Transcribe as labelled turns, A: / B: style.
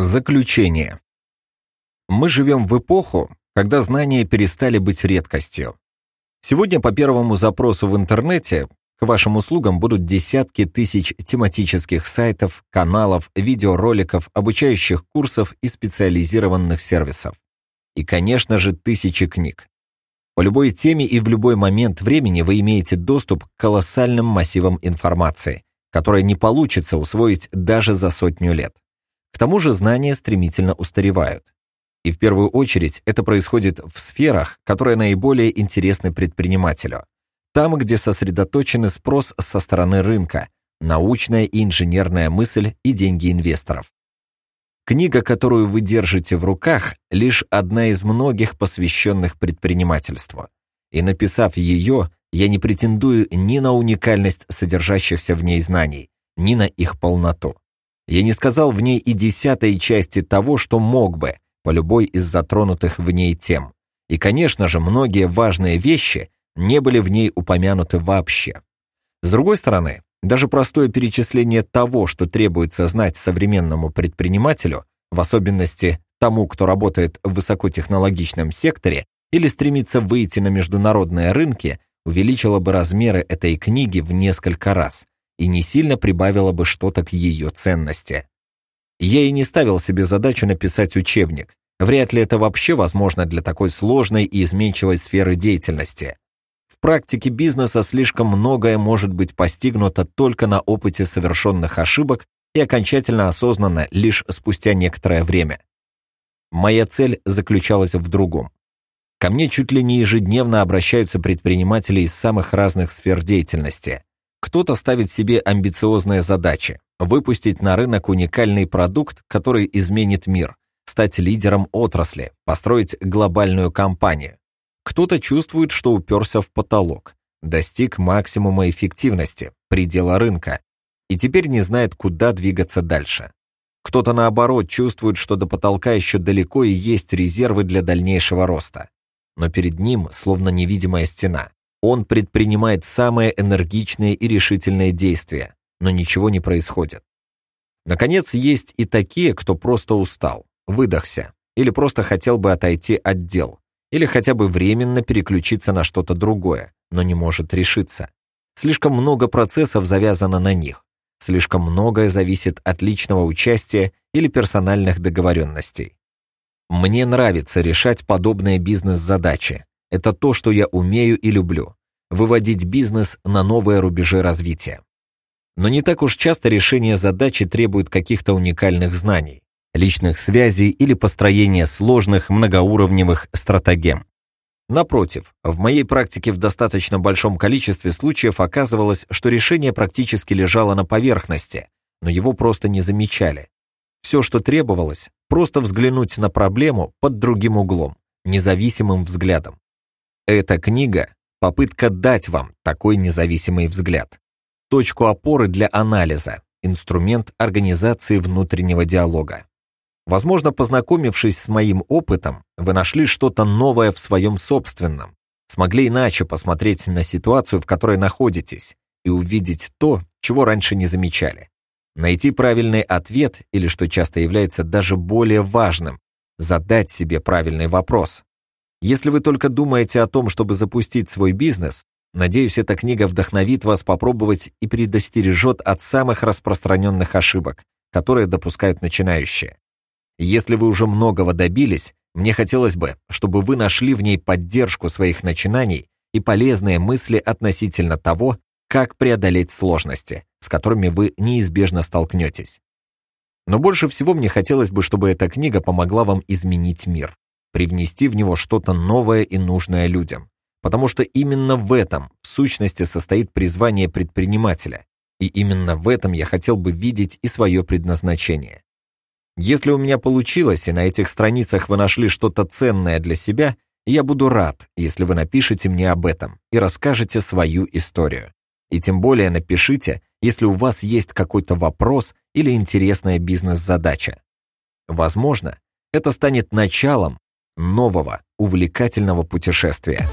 A: Заключение. Мы живем в эпоху, когда знания перестали быть редкостью. Сегодня по первому запросу в интернете к вашим услугам будут десятки тысяч тематических сайтов, каналов, видеороликов, обучающих курсов и специализированных сервисов. И, конечно же, тысячи книг. По любой теме и в любой момент времени вы имеете доступ к колоссальным массивам информации, которая не получится усвоить даже за сотню лет. К тому же знания стремительно устаревают. И в первую очередь это происходит в сферах, которые наиболее интересны предпринимателю. Там, где сосредоточен спрос со стороны рынка, научная и инженерная мысль и деньги инвесторов. Книга, которую вы держите в руках, лишь одна из многих посвященных предпринимательству. И написав ее, я не претендую ни на уникальность содержащихся в ней знаний, ни на их полноту. Я не сказал в ней и десятой части того, что мог бы, по любой из затронутых в ней тем. И, конечно же, многие важные вещи не были в ней упомянуты вообще. С другой стороны, даже простое перечисление того, что требуется знать современному предпринимателю, в особенности тому, кто работает в высокотехнологичном секторе или стремится выйти на международные рынки, увеличило бы размеры этой книги в несколько раз – и не сильно прибавило бы что-то к ее ценности. Я и не ставил себе задачу написать учебник. Вряд ли это вообще возможно для такой сложной и изменчивой сферы деятельности. В практике бизнеса слишком многое может быть постигнуто только на опыте совершенных ошибок и окончательно осознанно лишь спустя некоторое время. Моя цель заключалась в другом. Ко мне чуть ли не ежедневно обращаются предприниматели из самых разных сфер деятельности. Кто-то ставит себе амбициозные задачи – выпустить на рынок уникальный продукт, который изменит мир, стать лидером отрасли, построить глобальную компанию. Кто-то чувствует, что уперся в потолок, достиг максимума эффективности, предела рынка, и теперь не знает, куда двигаться дальше. Кто-то, наоборот, чувствует, что до потолка еще далеко и есть резервы для дальнейшего роста. Но перед ним словно невидимая стена. Он предпринимает самые энергичные и решительные действия, но ничего не происходит. Наконец, есть и такие, кто просто устал, выдохся, или просто хотел бы отойти от дел, или хотя бы временно переключиться на что-то другое, но не может решиться. Слишком много процессов завязано на них, слишком многое зависит от личного участия или персональных договоренностей. Мне нравится решать подобные бизнес-задачи, это то, что я умею и люблю. Выводить бизнес на новые рубежи развития. Но не так уж часто решение задачи требует каких-то уникальных знаний, личных связей или построения сложных многоуровневых стратегем. Напротив, в моей практике в достаточно большом количестве случаев оказывалось, что решение практически лежало на поверхности, но его просто не замечали. Все, что требовалось, просто взглянуть на проблему под другим углом, независимым взглядом. Эта книга – попытка дать вам такой независимый взгляд. Точку опоры для анализа, инструмент организации внутреннего диалога. Возможно, познакомившись с моим опытом, вы нашли что-то новое в своем собственном, смогли иначе посмотреть на ситуацию, в которой находитесь, и увидеть то, чего раньше не замечали. Найти правильный ответ, или, что часто является даже более важным, задать себе правильный вопрос. Если вы только думаете о том, чтобы запустить свой бизнес, надеюсь, эта книга вдохновит вас попробовать и предостережет от самых распространенных ошибок, которые допускают начинающие. Если вы уже многого добились, мне хотелось бы, чтобы вы нашли в ней поддержку своих начинаний и полезные мысли относительно того, как преодолеть сложности, с которыми вы неизбежно столкнетесь. Но больше всего мне хотелось бы, чтобы эта книга помогла вам изменить мир привнести в него что-то новое и нужное людям. Потому что именно в этом, в сущности, состоит призвание предпринимателя. И именно в этом я хотел бы видеть и свое предназначение. Если у меня получилось, и на этих страницах вы нашли что-то ценное для себя, я буду рад, если вы напишите мне об этом и расскажете свою историю. И тем более напишите, если у вас есть какой-то вопрос или интересная бизнес-задача. Возможно, это станет началом нового увлекательного путешествия.